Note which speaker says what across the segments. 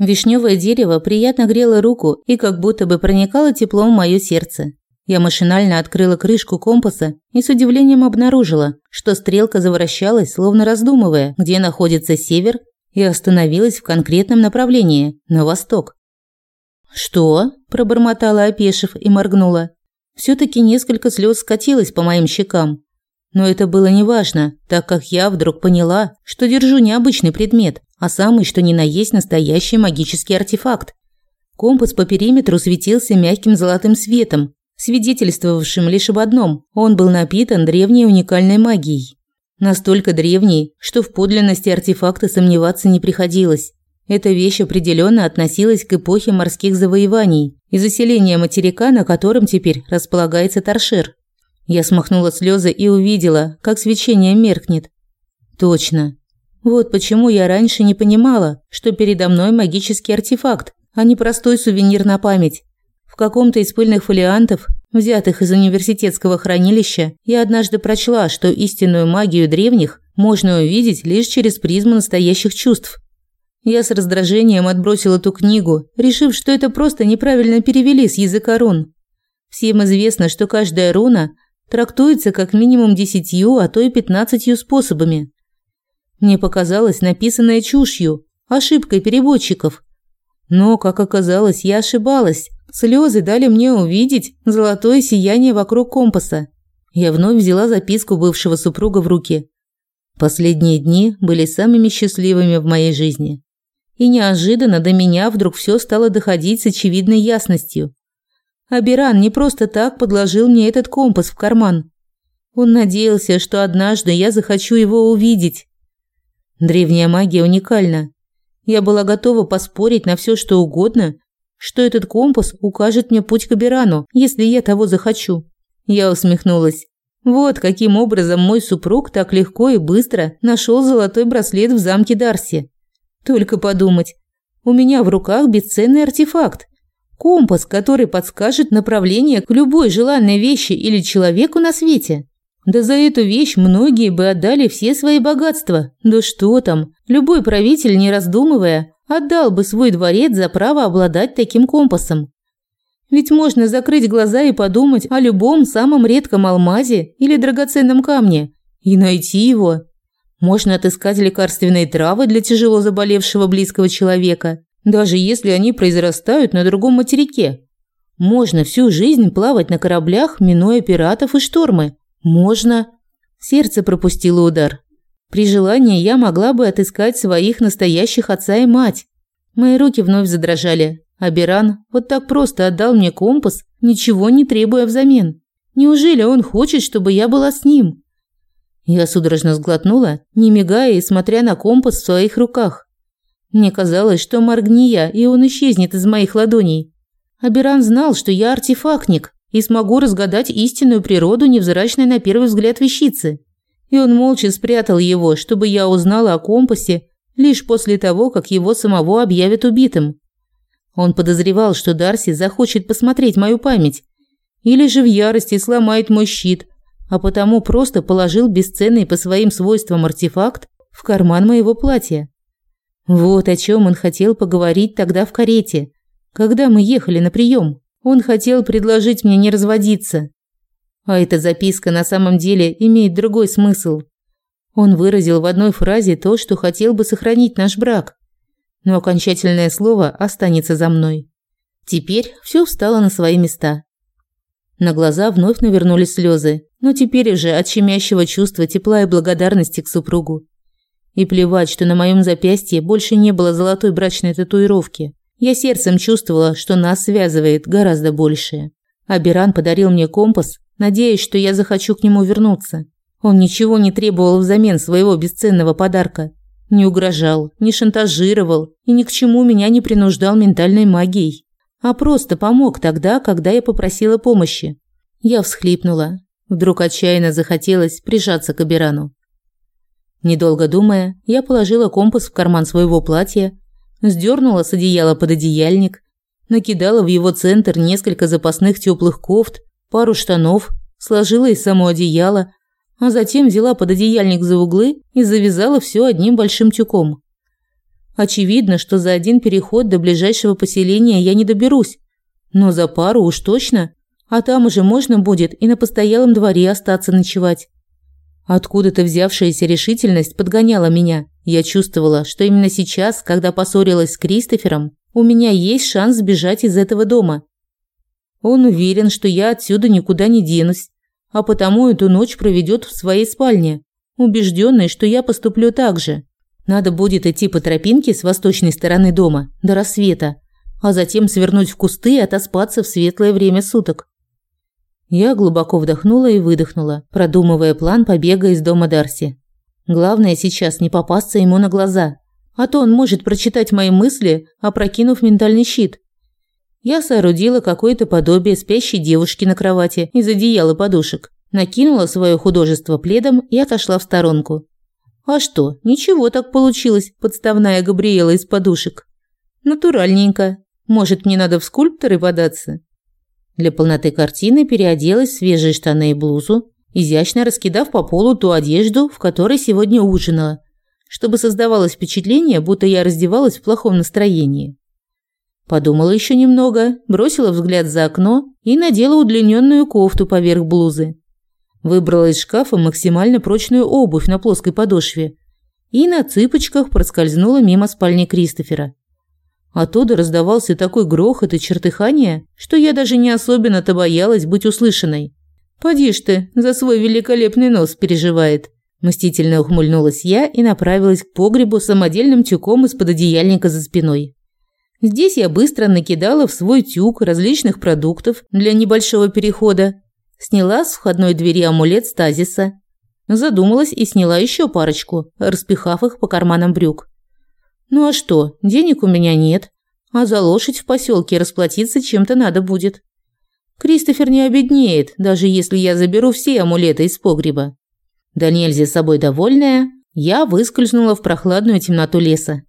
Speaker 1: Вишневое дерево приятно грело руку и как будто бы проникало теплом в моё сердце. Я машинально открыла крышку компаса и с удивлением обнаружила, что стрелка завращалась, словно раздумывая, где находится север, и остановилась в конкретном направлении – на восток. «Что?» – пробормотала опешив и моргнула. все таки несколько слез скатилось по моим щекам. Но это было неважно, так как я вдруг поняла, что держу необычный предмет, а самый что ни на есть настоящий магический артефакт. Компас по периметру светился мягким золотым светом, свидетельствовавшим лишь об одном – он был напитан древней уникальной магией. Настолько древней, что в подлинности артефакта сомневаться не приходилось. Эта вещь определенно относилась к эпохе морских завоеваний и заселения материка, на котором теперь располагается Торшер. Я смахнула слезы и увидела, как свечение меркнет. Точно. Вот почему я раньше не понимала, что передо мной магический артефакт, а не простой сувенир на память. В каком-то из пыльных фолиантов, взятых из университетского хранилища, я однажды прочла, что истинную магию древних можно увидеть лишь через призму настоящих чувств. Я с раздражением отбросила ту книгу, решив, что это просто неправильно перевели с языка рун. Всем известно, что каждая руна трактуется как минимум десятью, а то и пятнадцатью способами. Мне показалось написанное чушью, ошибкой переводчиков. Но, как оказалось, я ошибалась. Слезы дали мне увидеть золотое сияние вокруг компаса. Я вновь взяла записку бывшего супруга в руки. Последние дни были самыми счастливыми в моей жизни. И неожиданно до меня вдруг все стало доходить с очевидной ясностью. Абиран не просто так подложил мне этот компас в карман. Он надеялся, что однажды я захочу его увидеть. Древняя магия уникальна. Я была готова поспорить на все, что угодно, что этот компас укажет мне путь к Абирану, если я того захочу. Я усмехнулась. Вот каким образом мой супруг так легко и быстро нашел золотой браслет в замке Дарси. Только подумать, у меня в руках бесценный артефакт, компас, который подскажет направление к любой желанной вещи или человеку на свете. Да за эту вещь многие бы отдали все свои богатства. Да что там, любой правитель, не раздумывая, отдал бы свой дворец за право обладать таким компасом. Ведь можно закрыть глаза и подумать о любом самом редком алмазе или драгоценном камне и найти его. Можно отыскать лекарственные травы для тяжело заболевшего близкого человека даже если они произрастают на другом материке. Можно всю жизнь плавать на кораблях, минуя пиратов и штормы. Можно. Сердце пропустило удар. При желании я могла бы отыскать своих настоящих отца и мать. Мои руки вновь задрожали. А Беран вот так просто отдал мне компас, ничего не требуя взамен. Неужели он хочет, чтобы я была с ним? Я судорожно сглотнула, не мигая и смотря на компас в своих руках. Мне казалось, что моргни я, и он исчезнет из моих ладоней. Аберан знал, что я артефактник и смогу разгадать истинную природу невзрачной на первый взгляд вещицы. И он молча спрятал его, чтобы я узнала о компасе лишь после того, как его самого объявят убитым. Он подозревал, что Дарси захочет посмотреть мою память, или же в ярости сломает мой щит, а потому просто положил бесценный по своим свойствам артефакт в карман моего платья. Вот о чем он хотел поговорить тогда в карете, когда мы ехали на прием. Он хотел предложить мне не разводиться. А эта записка на самом деле имеет другой смысл. Он выразил в одной фразе то, что хотел бы сохранить наш брак. Но окончательное слово останется за мной. Теперь все встало на свои места. На глаза вновь навернулись слезы, но теперь уже от щемящего чувства тепла и благодарности к супругу. И плевать, что на моем запястье больше не было золотой брачной татуировки. Я сердцем чувствовала, что нас связывает гораздо большее. Абиран подарил мне компас, надеясь, что я захочу к нему вернуться. Он ничего не требовал взамен своего бесценного подарка. Не угрожал, не шантажировал и ни к чему меня не принуждал ментальной магией. А просто помог тогда, когда я попросила помощи. Я всхлипнула. Вдруг отчаянно захотелось прижаться к Абирану. Недолго думая, я положила компас в карман своего платья, сдернула с одеяла под одеяльник, накидала в его центр несколько запасных теплых кофт, пару штанов, сложила и само одеяло, а затем взяла под одеяльник за углы и завязала все одним большим тюком. Очевидно, что за один переход до ближайшего поселения я не доберусь, но за пару уж точно, а там уже можно будет и на постоялом дворе остаться ночевать. Откуда-то взявшаяся решительность подгоняла меня. Я чувствовала, что именно сейчас, когда поссорилась с Кристофером, у меня есть шанс сбежать из этого дома. Он уверен, что я отсюда никуда не денусь, а потому эту ночь проведет в своей спальне, убежденный, что я поступлю так же. Надо будет идти по тропинке с восточной стороны дома до рассвета, а затем свернуть в кусты и отоспаться в светлое время суток. Я глубоко вдохнула и выдохнула, продумывая план побега из дома Дарси. Главное сейчас не попасться ему на глаза, а то он может прочитать мои мысли, опрокинув ментальный щит. Я соорудила какое-то подобие спящей девушки на кровати из одеяла подушек, накинула свое художество пледом и отошла в сторонку. А что, ничего так получилось, подставная Габриэла из подушек. Натуральненько. Может, мне надо в скульпторы податься? Для полноты картины переоделась в свежие штаны и блузу, изящно раскидав по полу ту одежду, в которой сегодня ужинала, чтобы создавалось впечатление, будто я раздевалась в плохом настроении. Подумала еще немного, бросила взгляд за окно и надела удлиненную кофту поверх блузы. Выбрала из шкафа максимально прочную обувь на плоской подошве и на цыпочках проскользнула мимо спальни Кристофера. Оттуда раздавался такой грохот и чертыхание, что я даже не особенно-то боялась быть услышанной. «Поди ж ты, за свой великолепный нос переживает», – мстительно ухмыльнулась я и направилась к погребу с самодельным тюком из-под одеяльника за спиной. Здесь я быстро накидала в свой тюк различных продуктов для небольшого перехода, сняла с входной двери амулет стазиса, задумалась и сняла еще парочку, распихав их по карманам брюк. Ну а что, денег у меня нет, а за лошадь в поселке расплатиться чем-то надо будет. Кристофер не обеднеет, даже если я заберу все амулеты из погреба. Да нельзя собой довольная, я выскользнула в прохладную темноту леса.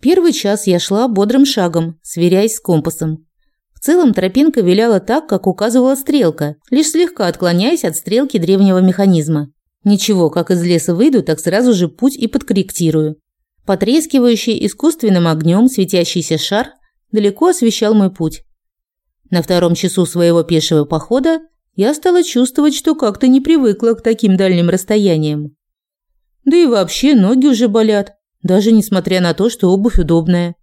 Speaker 1: Первый час я шла бодрым шагом, сверяясь с компасом. В целом тропинка виляла так, как указывала стрелка, лишь слегка отклоняясь от стрелки древнего механизма. Ничего, как из леса выйду, так сразу же путь и подкорректирую. Потрескивающий искусственным огнем светящийся шар далеко освещал мой путь. На втором часу своего пешего похода я стала чувствовать, что как-то не привыкла к таким дальним расстояниям. Да и вообще ноги уже болят, даже несмотря на то, что обувь удобная.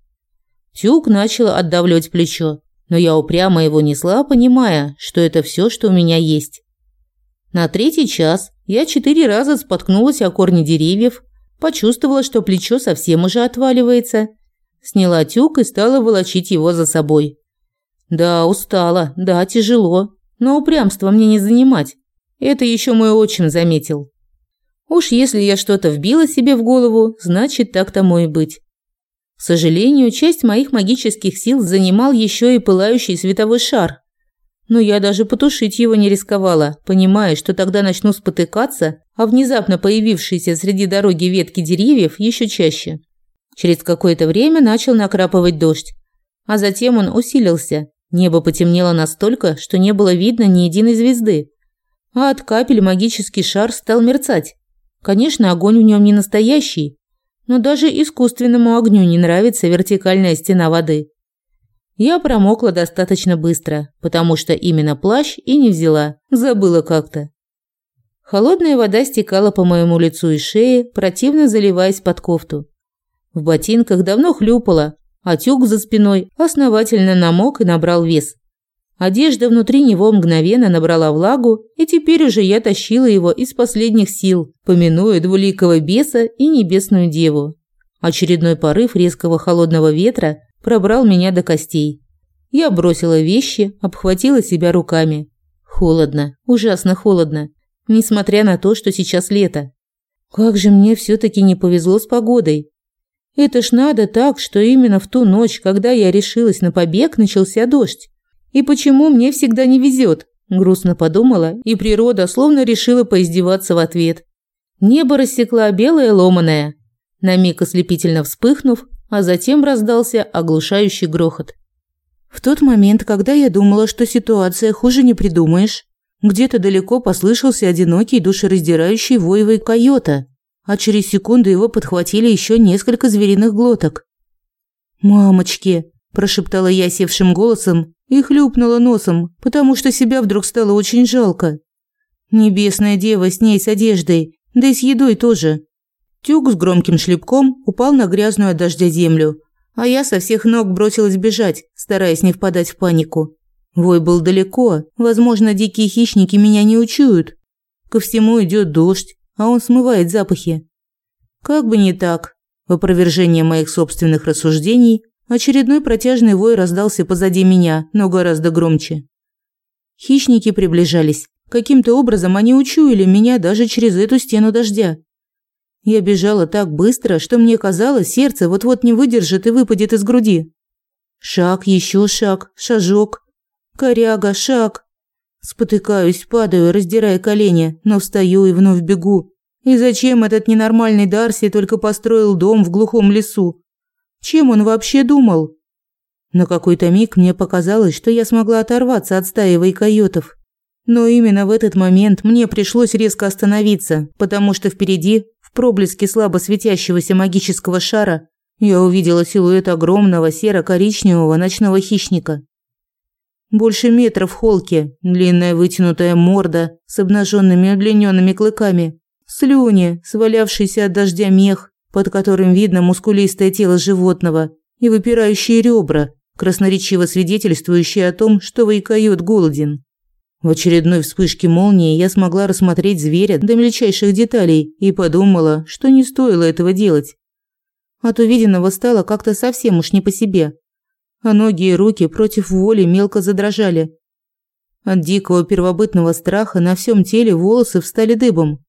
Speaker 1: Тюк начал отдавливать плечо, но я упрямо его несла, понимая, что это все, что у меня есть. На третий час я четыре раза споткнулась о корни деревьев, Почувствовала, что плечо совсем уже отваливается. Сняла тюк и стала волочить его за собой. Да, устала, да, тяжело, но упрямство мне не занимать. Это еще мой отчим заметил. Уж если я что-то вбила себе в голову, значит так тому и быть. К сожалению, часть моих магических сил занимал еще и пылающий световой шар. Но я даже потушить его не рисковала, понимая, что тогда начну спотыкаться а внезапно появившиеся среди дороги ветки деревьев еще чаще. Через какое-то время начал накрапывать дождь, а затем он усилился. Небо потемнело настолько, что не было видно ни единой звезды, а от капель магический шар стал мерцать. Конечно, огонь в нем не настоящий, но даже искусственному огню не нравится вертикальная стена воды. Я промокла достаточно быстро, потому что именно плащ и не взяла, забыла как-то. Холодная вода стекала по моему лицу и шее, противно заливаясь под кофту. В ботинках давно хлюпала, а тюк за спиной основательно намок и набрал вес. Одежда внутри него мгновенно набрала влагу, и теперь уже я тащила его из последних сил, поминуя двуликого беса и небесную деву. Очередной порыв резкого холодного ветра пробрал меня до костей. Я бросила вещи, обхватила себя руками. Холодно, ужасно холодно несмотря на то, что сейчас лето. Как же мне все-таки не повезло с погодой. Это ж надо так, что именно в ту ночь, когда я решилась на побег, начался дождь. И почему мне всегда не везет? Грустно подумала, и природа словно решила поиздеваться в ответ. Небо рассекла белое ломаное. На миг ослепительно вспыхнув, а затем раздался оглушающий грохот. В тот момент, когда я думала, что ситуация хуже не придумаешь, где-то далеко послышался одинокий душераздирающий воевый койота, а через секунду его подхватили еще несколько звериных глоток. «Мамочки!» – прошептала я севшим голосом и хлюпнула носом, потому что себя вдруг стало очень жалко. Небесная дева с ней с одеждой, да и с едой тоже. Тюк с громким шлепком упал на грязную от дождя землю, а я со всех ног бросилась бежать, стараясь не впадать в панику. Вой был далеко, возможно, дикие хищники меня не учуют. Ко всему идет дождь, а он смывает запахи. Как бы не так. В опровержение моих собственных рассуждений очередной протяжный вой раздался позади меня, но гораздо громче. Хищники приближались. Каким-то образом они учуяли меня даже через эту стену дождя. Я бежала так быстро, что мне казалось, сердце вот-вот не выдержит и выпадет из груди. Шаг, еще шаг, шажок. Коряга, шаг. Спотыкаюсь, падаю, раздирая колени, но встаю и вновь бегу. И зачем этот ненормальный Дарси только построил дом в глухом лесу? Чем он вообще думал? На какой-то миг мне показалось, что я смогла оторваться от стаи койотов. Но именно в этот момент мне пришлось резко остановиться, потому что впереди, в проблеске слабо светящегося магического шара, я увидела силуэт огромного серо-коричневого ночного хищника больше метра в холке, длинная вытянутая морда с обнаженными удлиненными клыками, слюни, свалявшийся от дождя мех, под которым видно мускулистое тело животного, и выпирающие ребра, красноречиво свидетельствующие о том, что вайкают голоден. В очередной вспышке молнии я смогла рассмотреть зверя до мельчайших деталей и подумала, что не стоило этого делать. От увиденного стало как-то совсем уж не по себе а ноги и руки против воли мелко задрожали. От дикого первобытного страха на всем теле волосы встали дыбом.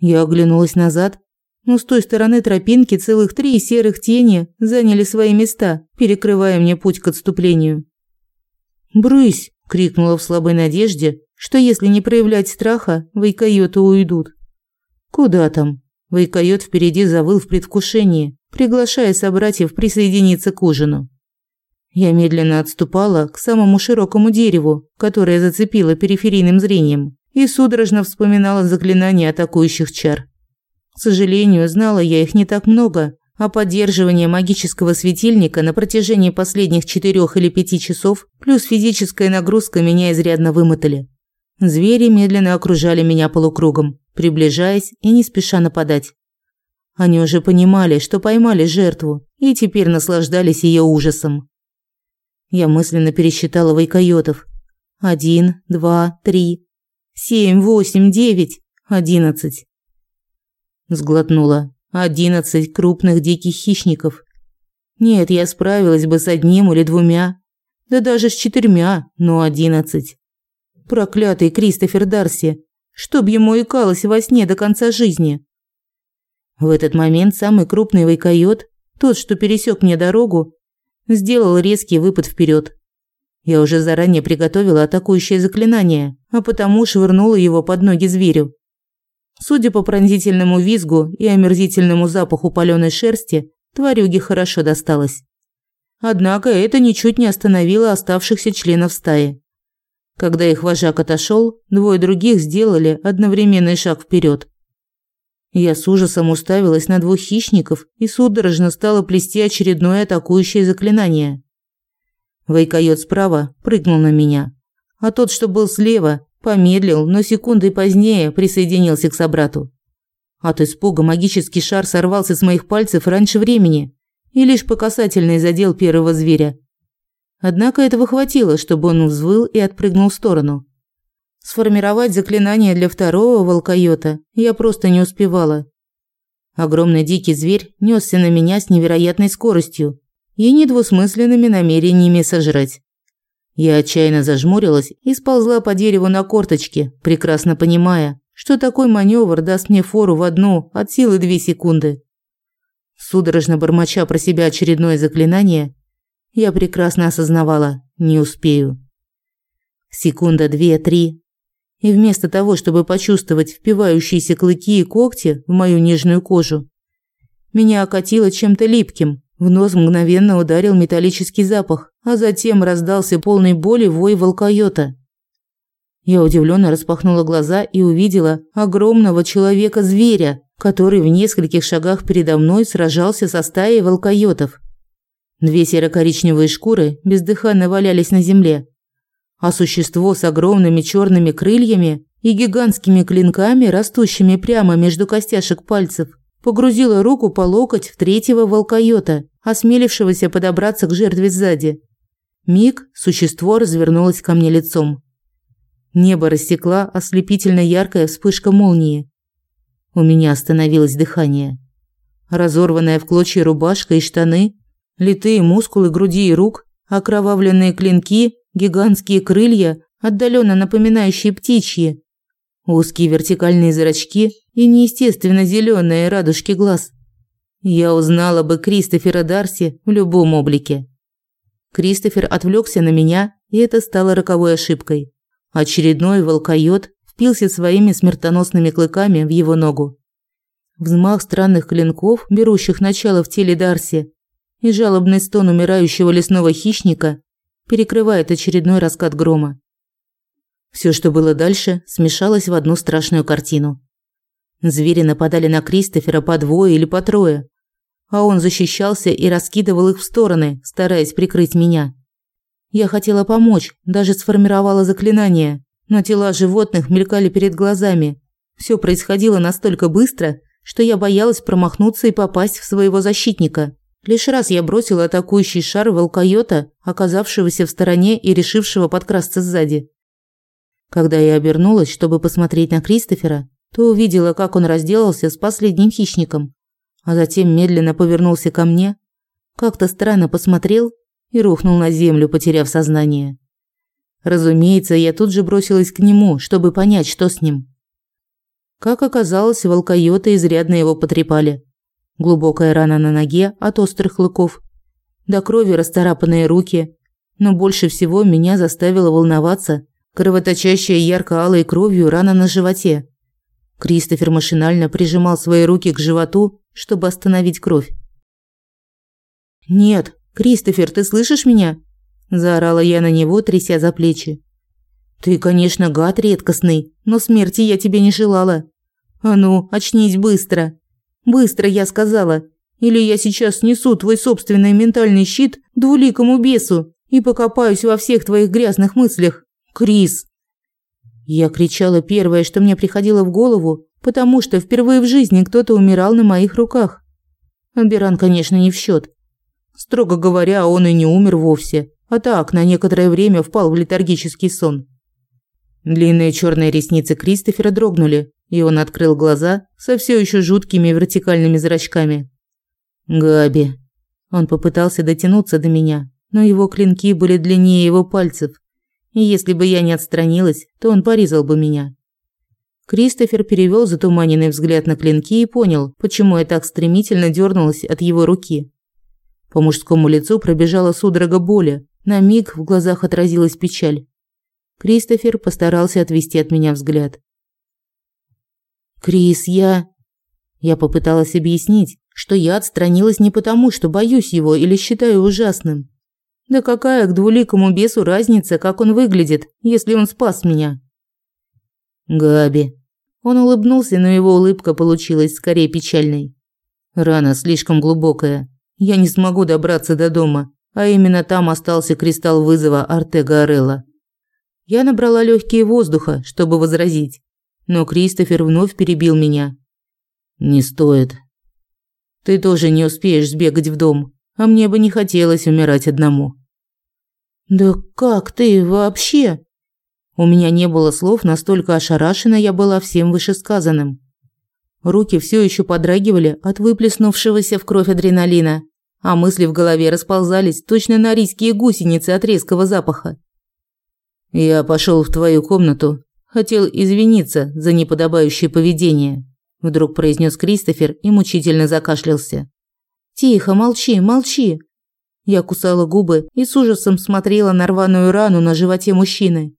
Speaker 1: Я оглянулась назад, но с той стороны тропинки целых три серых тени заняли свои места, перекрывая мне путь к отступлению. «Брысь!» – крикнула в слабой надежде, что если не проявлять страха, вайкоёты уйдут. «Куда там?» – вайкоёт впереди завыл в предвкушении, приглашая собратьев присоединиться к ужину. Я медленно отступала к самому широкому дереву, которое зацепило периферийным зрением, и судорожно вспоминала заклинания атакующих чар. К сожалению, знала я их не так много, а поддерживание магического светильника на протяжении последних четырех или пяти часов плюс физическая нагрузка меня изрядно вымотали. Звери медленно окружали меня полукругом, приближаясь и не спеша нападать. Они уже понимали, что поймали жертву, и теперь наслаждались ее ужасом. Я мысленно пересчитала вайкойотов. Один, два, три, семь, восемь, девять, одиннадцать. Сглотнула. Одиннадцать крупных диких хищников. Нет, я справилась бы с одним или двумя. Да даже с четырьмя, но одиннадцать. Проклятый Кристофер Дарси. Чтоб ему икалось во сне до конца жизни. В этот момент самый крупный вайкойот, тот, что пересек мне дорогу, сделал резкий выпад вперед. Я уже заранее приготовила атакующее заклинание, а потому швырнула его под ноги зверю. Судя по пронзительному визгу и омерзительному запаху палёной шерсти, тварюге хорошо досталось. Однако это ничуть не остановило оставшихся членов стаи. Когда их вожак отошёл, двое других сделали одновременный шаг вперёд. Я с ужасом уставилась на двух хищников и судорожно стала плести очередное атакующее заклинание. Вайкоёт справа прыгнул на меня, а тот, что был слева, помедлил, но секундой позднее присоединился к собрату. От испуга магический шар сорвался с моих пальцев раньше времени и лишь по касательной задел первого зверя. Однако этого хватило, чтобы он взвыл и отпрыгнул в сторону. Сформировать заклинание для второго волкоёта я просто не успевала. Огромный дикий зверь нёсся на меня с невероятной скоростью и недвусмысленными намерениями сожрать. Я отчаянно зажмурилась и сползла по дереву на корточки, прекрасно понимая, что такой манёвр даст мне фору в одну от силы две секунды. Судорожно бормоча про себя очередное заклинание, я прекрасно осознавала – не успею. Секунда, две, три, и вместо того, чтобы почувствовать впивающиеся клыки и когти в мою нежную кожу, меня окатило чем-то липким. В нос мгновенно ударил металлический запах, а затем раздался полный боли вой волкоёта. Я удивленно распахнула глаза и увидела огромного человека-зверя, который в нескольких шагах передо мной сражался со стаей волкоётов. Две серо-коричневые шкуры бездыханно валялись на земле, а существо с огромными черными крыльями и гигантскими клинками, растущими прямо между костяшек пальцев, погрузило руку по локоть в третьего волкоёта, осмелившегося подобраться к жертве сзади. Миг существо развернулось ко мне лицом. Небо рассекла ослепительно яркая вспышка молнии. У меня остановилось дыхание. Разорванная в клочья рубашка и штаны, литые мускулы груди и рук, окровавленные клинки гигантские крылья, отдаленно напоминающие птичьи, узкие вертикальные зрачки и неестественно зеленые радужки глаз. Я узнала бы Кристофера Дарси в любом облике. Кристофер отвлекся на меня, и это стало роковой ошибкой. Очередной волкоёт впился своими смертоносными клыками в его ногу. Взмах странных клинков, берущих начало в теле Дарси, и жалобный стон умирающего лесного хищника перекрывает очередной раскат грома. Все, что было дальше, смешалось в одну страшную картину. Звери нападали на Кристофера по двое или по трое, а он защищался и раскидывал их в стороны, стараясь прикрыть меня. Я хотела помочь, даже сформировала заклинание, но тела животных мелькали перед глазами. Все происходило настолько быстро, что я боялась промахнуться и попасть в своего защитника. Лишь раз я бросил атакующий шар волкоёта, оказавшегося в стороне и решившего подкрасться сзади. Когда я обернулась, чтобы посмотреть на Кристофера, то увидела, как он разделался с последним хищником, а затем медленно повернулся ко мне, как-то странно посмотрел и рухнул на землю, потеряв сознание. Разумеется, я тут же бросилась к нему, чтобы понять, что с ним. Как оказалось, волкоёта изрядно его потрепали. Глубокая рана на ноге от острых клыков. До крови расцарапанные руки. Но больше всего меня заставило волноваться кровоточащая ярко-алой кровью рана на животе. Кристофер машинально прижимал свои руки к животу, чтобы остановить кровь. «Нет, Кристофер, ты слышишь меня?» – заорала я на него, тряся за плечи. «Ты, конечно, гад редкостный, но смерти я тебе не желала. А ну, очнись быстро!» Быстро я сказала. Или я сейчас снесу твой собственный ментальный щит двуликому бесу и покопаюсь во всех твоих грязных мыслях. Крис!» Я кричала первое, что мне приходило в голову, потому что впервые в жизни кто-то умирал на моих руках. Абиран, конечно, не в счет. Строго говоря, он и не умер вовсе, а так на некоторое время впал в летаргический сон. Длинные черные ресницы Кристофера дрогнули, и он открыл глаза со все еще жуткими вертикальными зрачками. «Габи». Он попытался дотянуться до меня, но его клинки были длиннее его пальцев. И если бы я не отстранилась, то он порезал бы меня. Кристофер перевел затуманенный взгляд на клинки и понял, почему я так стремительно дернулась от его руки. По мужскому лицу пробежала судорога боли, на миг в глазах отразилась печаль. Кристофер постарался отвести от меня взгляд. Крис, я я попыталась объяснить, что я отстранилась не потому, что боюсь его или считаю ужасным. Да какая к двуликому бесу разница, как он выглядит, если он спас меня? Габи. Он улыбнулся, но его улыбка получилась скорее печальной. Рана слишком глубокая. Я не смогу добраться до дома, а именно там остался кристалл вызова Артега Орелла. Я набрала легкие воздуха, чтобы возразить, но Кристофер вновь перебил меня. Не стоит. Ты тоже не успеешь сбегать в дом, а мне бы не хотелось умирать одному. Да как ты вообще? У меня не было слов, настолько ошарашена я была всем вышесказанным. Руки все еще подрагивали от выплеснувшегося в кровь адреналина, а мысли в голове расползались точно на рисские гусеницы от резкого запаха. Я пошел в твою комнату Хотел извиниться за неподобающее поведение, вдруг произнес Кристофер и мучительно закашлялся. Тихо, молчи, молчи. Я кусала губы и с ужасом смотрела на рваную рану на животе мужчины.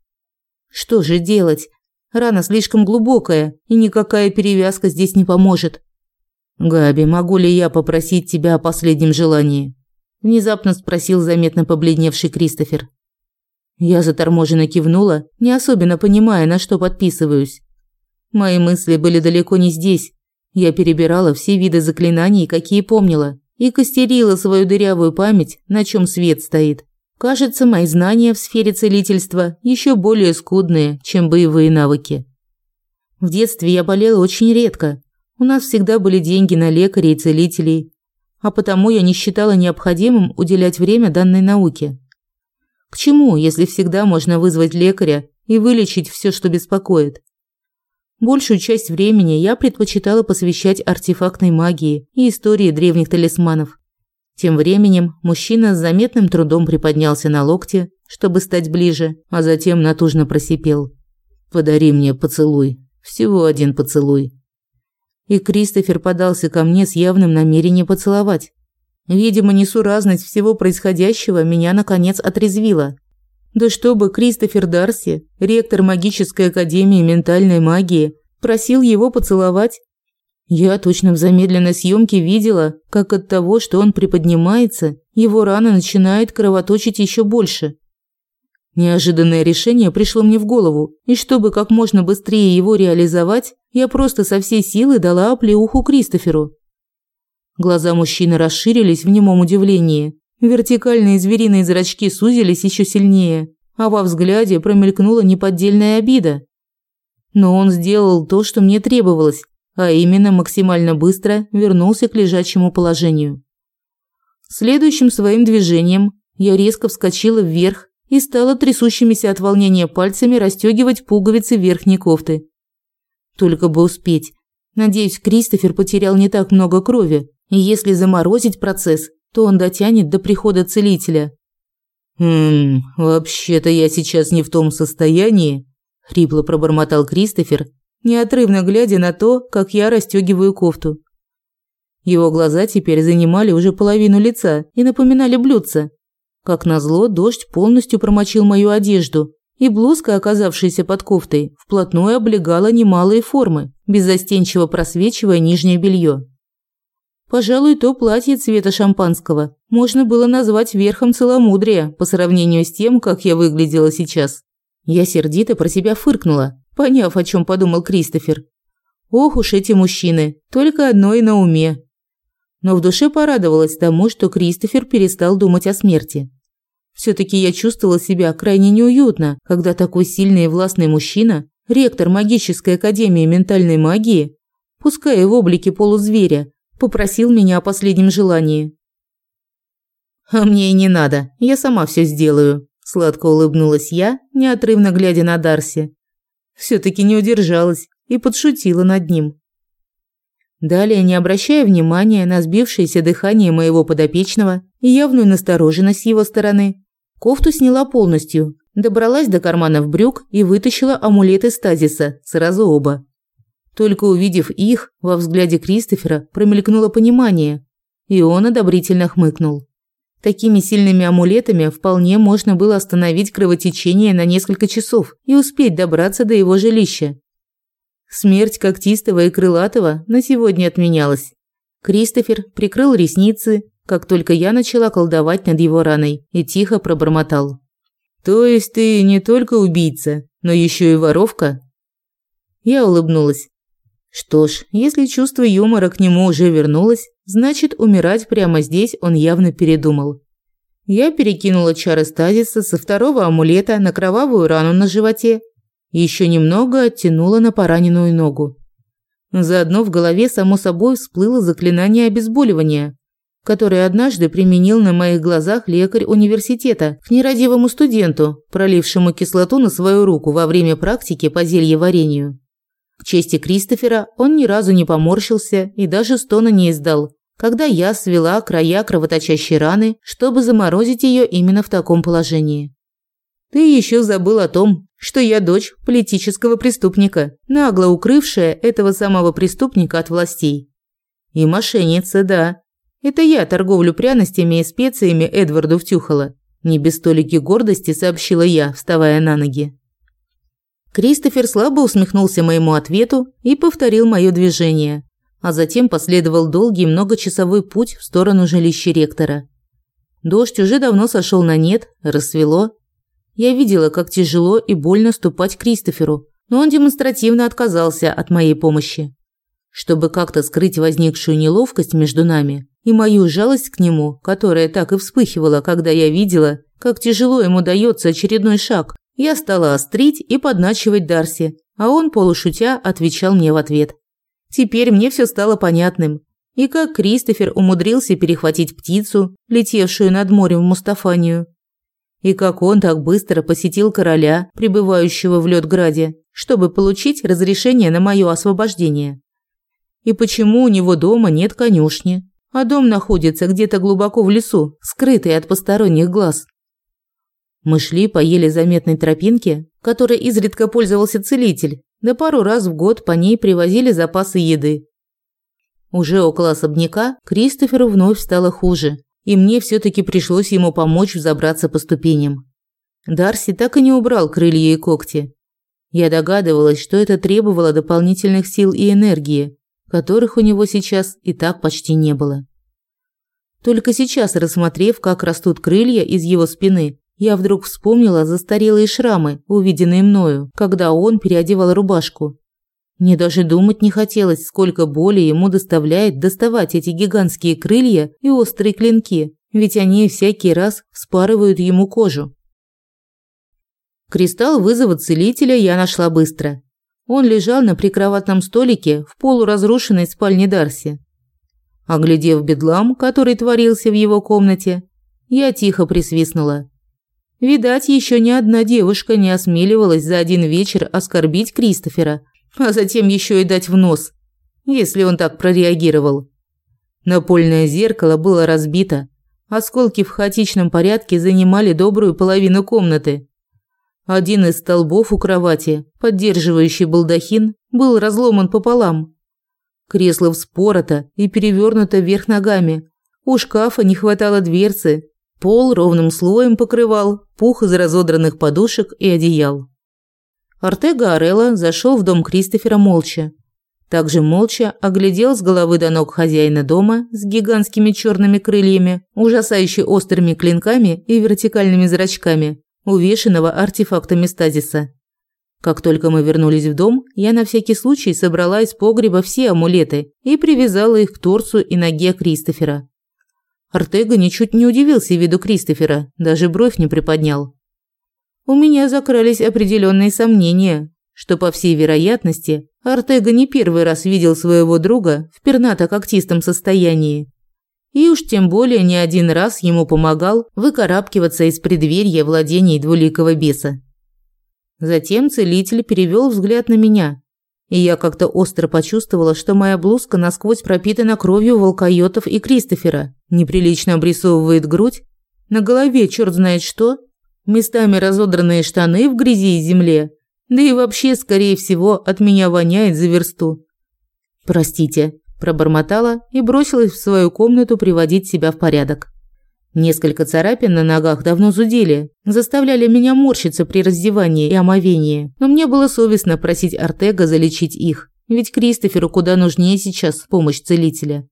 Speaker 1: Что же делать? Рана слишком глубокая, и никакая перевязка здесь не поможет. Габи, могу ли я попросить тебя о последнем желании? внезапно спросил заметно побледневший Кристофер. Я заторможенно кивнула, не особенно понимая, на что подписываюсь. Мои мысли были далеко не здесь. Я перебирала все виды заклинаний, какие помнила, и костерила свою дырявую память, на чем свет стоит. Кажется, мои знания в сфере целительства еще более скудные, чем боевые навыки. В детстве я болела очень редко. У нас всегда были деньги на лекарей и целителей. А потому я не считала необходимым уделять время данной науке. К чему, если всегда можно вызвать лекаря и вылечить все, что беспокоит? Большую часть времени я предпочитала посвящать артефактной магии и истории древних талисманов. Тем временем мужчина с заметным трудом приподнялся на локте, чтобы стать ближе, а затем натужно просипел. «Подари мне поцелуй. Всего один поцелуй». И Кристофер подался ко мне с явным намерением поцеловать. Видимо, несуразность всего происходящего меня наконец отрезвила. Да чтобы Кристофер Дарси, ректор магической академии ментальной магии, просил его поцеловать. Я точно в замедленной съемке видела, как от того, что он приподнимается, его рана начинает кровоточить еще больше. Неожиданное решение пришло мне в голову, и чтобы как можно быстрее его реализовать, я просто со всей силы дала оплеуху Кристоферу. Глаза мужчины расширились в немом удивлении. Вертикальные звериные зрачки сузились еще сильнее, а во взгляде промелькнула неподдельная обида. Но он сделал то, что мне требовалось, а именно максимально быстро вернулся к лежачему положению. Следующим своим движением я резко вскочила вверх и стала трясущимися от волнения пальцами расстёгивать пуговицы верхней кофты. Только бы успеть. Надеюсь, Кристофер потерял не так много крови, и если заморозить процесс, то он дотянет до прихода целителя. «Хм, вообще-то я сейчас не в том состоянии», – хрипло пробормотал Кристофер, неотрывно глядя на то, как я расстёгиваю кофту. Его глаза теперь занимали уже половину лица и напоминали блюдца. Как назло, дождь полностью промочил мою одежду, и блузка, оказавшаяся под кофтой, вплотную облегала немалые формы, беззастенчиво просвечивая нижнее белье. Пожалуй, то платье цвета шампанского можно было назвать верхом целомудрия по сравнению с тем, как я выглядела сейчас. Я сердито про себя фыркнула, поняв, о чем подумал Кристофер. Ох уж эти мужчины, только одно и на уме. Но в душе порадовалась тому, что Кристофер перестал думать о смерти. Всё-таки я чувствовала себя крайне неуютно, когда такой сильный и властный мужчина, ректор магической академии ментальной магии, пуская в облике полузверя, Попросил меня о последнем желании. «А мне и не надо, я сама все сделаю», – сладко улыбнулась я, неотрывно глядя на Дарси. Все-таки не удержалась и подшутила над ним. Далее, не обращая внимания на сбившееся дыхание моего подопечного и явную настороженность его стороны, кофту сняла полностью, добралась до карманов брюк и вытащила амулеты стазиса, сразу оба. Только увидев их, во взгляде Кристофера промелькнуло понимание, и он одобрительно хмыкнул. Такими сильными амулетами вполне можно было остановить кровотечение на несколько часов и успеть добраться до его жилища. Смерть когтистого и крылатого на сегодня отменялась. Кристофер прикрыл ресницы, как только я начала колдовать над его раной, и тихо пробормотал. «То есть ты не только убийца, но еще и воровка?» Я улыбнулась. Что ж, если чувство юмора к нему уже вернулось, значит, умирать прямо здесь он явно передумал. Я перекинула чары стазиса со второго амулета на кровавую рану на животе. и Еще немного оттянула на пораненную ногу. Заодно в голове само собой всплыло заклинание обезболивания, которое однажды применил на моих глазах лекарь университета к нерадивому студенту, пролившему кислоту на свою руку во время практики по зельеварению. К чести Кристофера он ни разу не поморщился и даже стона не издал, когда я свела края кровоточащей раны, чтобы заморозить ее именно в таком положении. Ты еще забыл о том, что я дочь политического преступника, нагло укрывшая этого самого преступника от властей. И мошенница, да. Это я торговлю пряностями и специями Эдварду втюхала. Не без толики гордости сообщила я, вставая на ноги. Кристофер слабо усмехнулся моему ответу и повторил моё движение, а затем последовал долгий многочасовой путь в сторону жилища ректора. Дождь уже давно сошёл на нет, рассвело. Я видела, как тяжело и больно ступать Кристоферу, но он демонстративно отказался от моей помощи. Чтобы как-то скрыть возникшую неловкость между нами и мою жалость к нему, которая так и вспыхивала, когда я видела, как тяжело ему даётся очередной шаг, я стала острить и подначивать Дарси, а он, полушутя, отвечал мне в ответ. Теперь мне все стало понятным. И как Кристофер умудрился перехватить птицу, летевшую над морем в Мустафанию. И как он так быстро посетил короля, пребывающего в Лёдграде, чтобы получить разрешение на моё освобождение. И почему у него дома нет конюшни, а дом находится где-то глубоко в лесу, скрытый от посторонних глаз. Мы шли по еле заметной тропинке, которой изредка пользовался целитель, да пару раз в год по ней привозили запасы еды. Уже около особняка Кристоферу вновь стало хуже, и мне все-таки пришлось ему помочь взобраться по ступеням. Дарси так и не убрал крылья и когти. Я догадывалась, что это требовало дополнительных сил и энергии, которых у него сейчас и так почти не было. Только сейчас, рассмотрев, как растут крылья из его спины, я вдруг вспомнила застарелые шрамы, увиденные мною, когда он переодевал рубашку. Мне даже думать не хотелось, сколько боли ему доставляет доставать эти гигантские крылья и острые клинки, ведь они всякий раз вспарывают ему кожу. Кристалл вызова целителя я нашла быстро. Он лежал на прикроватном столике в полуразрушенной спальне Дарси. Оглядев бедлам, который творился в его комнате, я тихо присвистнула. Видать, еще ни одна девушка не осмеливалась за один вечер оскорбить Кристофера, а затем еще и дать в нос, если он так прореагировал. Напольное зеркало было разбито. Осколки в хаотичном порядке занимали добрую половину комнаты. Один из столбов у кровати, поддерживающий балдахин, был разломан пополам. Кресло вспорото и перевернуто вверх ногами. У шкафа не хватало дверцы, Пол ровным слоем покрывал пух из разодранных подушек и одеял. Артега Орелла зашел в дом Кристофера молча. Также молча оглядел с головы до ног хозяина дома с гигантскими черными крыльями, ужасающе острыми клинками и вертикальными зрачками, увешанного артефактами стазиса. Как только мы вернулись в дом, я на всякий случай собрала из погреба все амулеты и привязала их к торсу и ноге Кристофера. Артега ничуть не удивился виду Кристофера, даже бровь не приподнял. У меня закрались определенные сомнения, что, по всей вероятности, Артега не первый раз видел своего друга в пернато-когтистом состоянии. И уж тем более не один раз ему помогал выкарабкиваться из преддверия владений двуликого беса. Затем целитель перевел взгляд на меня, и я как-то остро почувствовала, что моя блузка насквозь пропитана кровью волкоётов и Кристофера, неприлично обрисовывает грудь, на голове чёрт знает что, местами разодранные штаны в грязи и земле, да и вообще, скорее всего, от меня воняет за версту. «Простите», – пробормотала и бросилась в свою комнату приводить себя в порядок. Несколько царапин на ногах давно зудели, заставляли меня морщиться при раздевании и омовении, но мне было совестно просить Артега залечить их, ведь Кристоферу куда нужнее сейчас помощь целителя.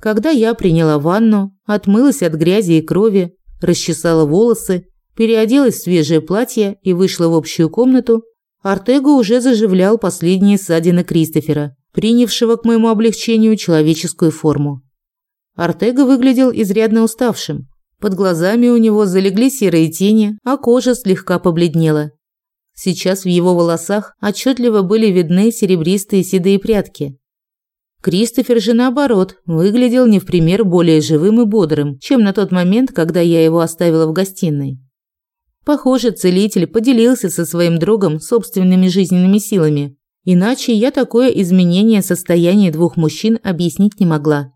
Speaker 1: Когда я приняла ванну, отмылась от грязи и крови, расчесала волосы, переоделась в свежее платье и вышла в общую комнату, Артега уже заживлял последние ссадины Кристофера, принявшего к моему облегчению человеческую форму. Артега выглядел изрядно уставшим. Под глазами у него залегли серые тени, а кожа слегка побледнела. Сейчас в его волосах отчетливо были видны серебристые седые прядки. Кристофер же, наоборот, выглядел не в пример более живым и бодрым, чем на тот момент, когда я его оставила в гостиной. Похоже, целитель поделился со своим другом собственными жизненными силами, иначе я такое изменение состояния двух мужчин объяснить не могла.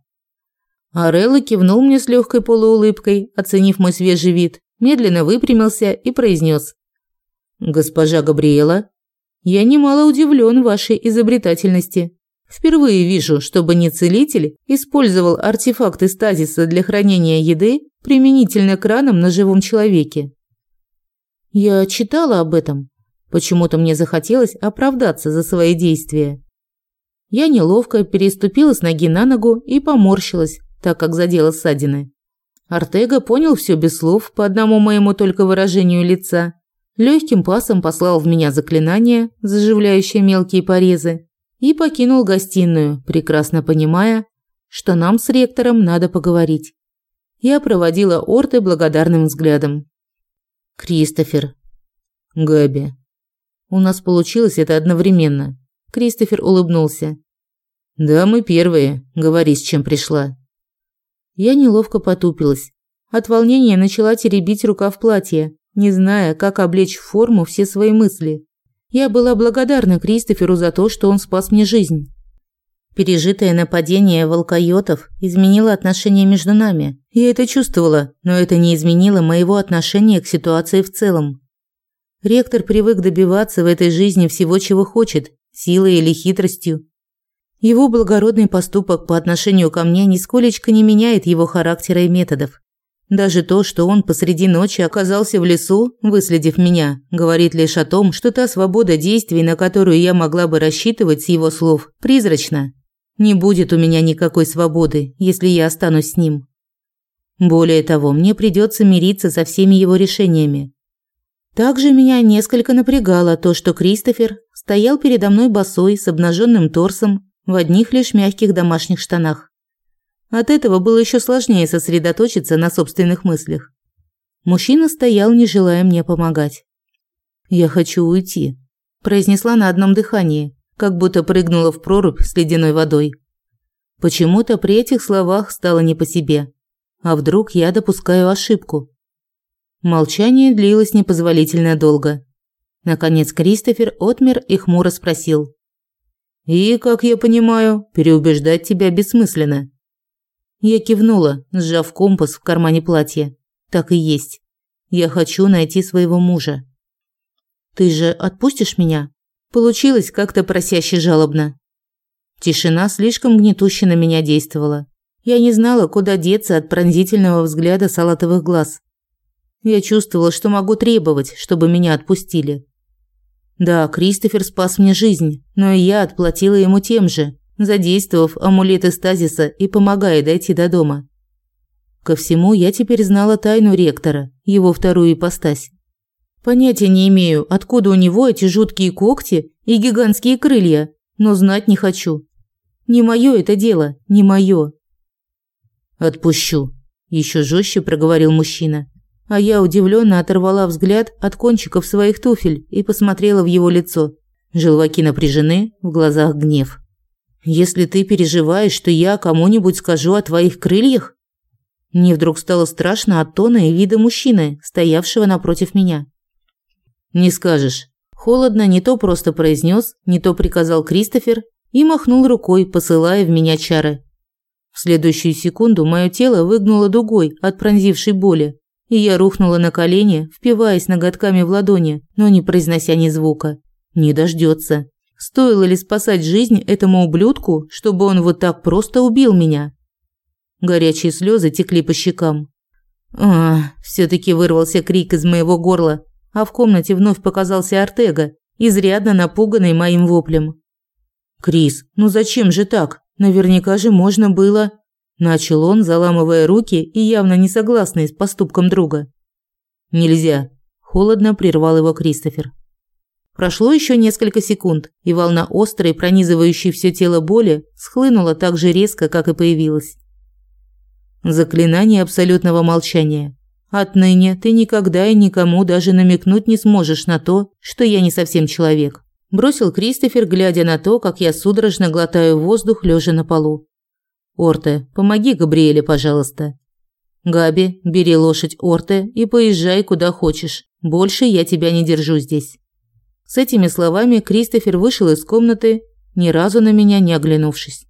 Speaker 1: Орелло кивнул мне с легкой полуулыбкой, оценив мой свежий вид, медленно выпрямился и произнес. «Госпожа Габриэла, я немало удивлен вашей изобретательности. Впервые вижу, чтобы не целитель использовал артефакты стазиса для хранения еды применительно к ранам на живом человеке». «Я читала об этом. Почему-то мне захотелось оправдаться за свои действия». Я неловко переступила с ноги на ногу и поморщилась, так как задела ссадины. Артега понял все без слов, по одному моему только выражению лица. Легким пасом послал в меня заклинание, заживляющее мелкие порезы, и покинул гостиную, прекрасно понимая, что нам с ректором надо поговорить. Я проводила Орты благодарным взглядом. «Кристофер». «Габи». «У нас получилось это одновременно». Кристофер улыбнулся. «Да, мы первые. Говори, с чем пришла». Я неловко потупилась. От волнения начала теребить рука в платье, не зная, как облечь в форму все свои мысли. Я была благодарна Кристоферу за то, что он спас мне жизнь. Пережитое нападение волкоётов изменило отношения между нами. Я это чувствовала, но это не изменило моего отношения к ситуации в целом. Ректор привык добиваться в этой жизни всего, чего хочет, силой или хитростью. Его благородный поступок по отношению ко мне нисколечко не меняет его характера и методов. Даже то, что он посреди ночи оказался в лесу, выследив меня, говорит лишь о том, что та свобода действий, на которую я могла бы рассчитывать с его слов, призрачна. Не будет у меня никакой свободы, если я останусь с ним. Более того, мне придется мириться со всеми его решениями. Также меня несколько напрягало то, что Кристофер стоял передо мной босой, с обнаженным торсом, в одних лишь мягких домашних штанах. От этого было еще сложнее сосредоточиться на собственных мыслях. Мужчина стоял, не желая мне помогать. «Я хочу уйти», – произнесла на одном дыхании, как будто прыгнула в прорубь с ледяной водой. Почему-то при этих словах стало не по себе. А вдруг я допускаю ошибку? Молчание длилось непозволительно долго. Наконец Кристофер отмер и хмуро спросил. И, как я понимаю, переубеждать тебя бессмысленно. Я кивнула, сжав компас в кармане платья. Так и есть. Я хочу найти своего мужа. Ты же отпустишь меня? Получилось как-то просяще жалобно. Тишина слишком гнетуще на меня действовала. Я не знала, куда деться от пронзительного взгляда салатовых глаз. Я чувствовала, что могу требовать, чтобы меня отпустили. Да, Кристофер спас мне жизнь, но и я отплатила ему тем же, задействовав амулеты стазиса и помогая дойти до дома. Ко всему, я теперь знала тайну ректора, его вторую ипостась. Понятия не имею, откуда у него эти жуткие когти и гигантские крылья, но знать не хочу. Не моё это дело, не моё. Отпущу, ещё жёстче проговорил мужчина а я удивленно оторвала взгляд от кончиков своих туфель и посмотрела в его лицо. Желваки напряжены, в глазах гнев. «Если ты переживаешь, что я кому-нибудь скажу о твоих крыльях?» Мне вдруг стало страшно от тона и вида мужчины, стоявшего напротив меня. «Не скажешь». Холодно не то просто произнес, не то приказал Кристофер и махнул рукой, посылая в меня чары. В следующую секунду мое тело выгнуло дугой от пронзившей боли, и я рухнула на колени, впиваясь ноготками в ладони, но не произнося ни звука. Не дождется. Стоило ли спасать жизнь этому ублюдку, чтобы он вот так просто убил меня? Горячие слезы текли по щекам. А, все таки вырвался крик из моего горла, а в комнате вновь показался Артега, изрядно напуганный моим воплем. Крис, ну зачем же так? Наверняка же можно было Начал он, заламывая руки и явно не согласный с поступком друга. «Нельзя», – холодно прервал его Кристофер. Прошло еще несколько секунд, и волна острой, пронизывающей все тело боли, схлынула так же резко, как и появилась. Заклинание абсолютного молчания. Отныне ты никогда и никому даже намекнуть не сможешь на то, что я не совсем человек, бросил Кристофер, глядя на то, как я судорожно глотаю воздух лежа на полу. Орте, помоги Габриэле, пожалуйста. Габи, бери лошадь Орте и поезжай куда хочешь. Больше я тебя не держу здесь. С этими словами Кристофер вышел из комнаты, ни разу на меня не оглянувшись.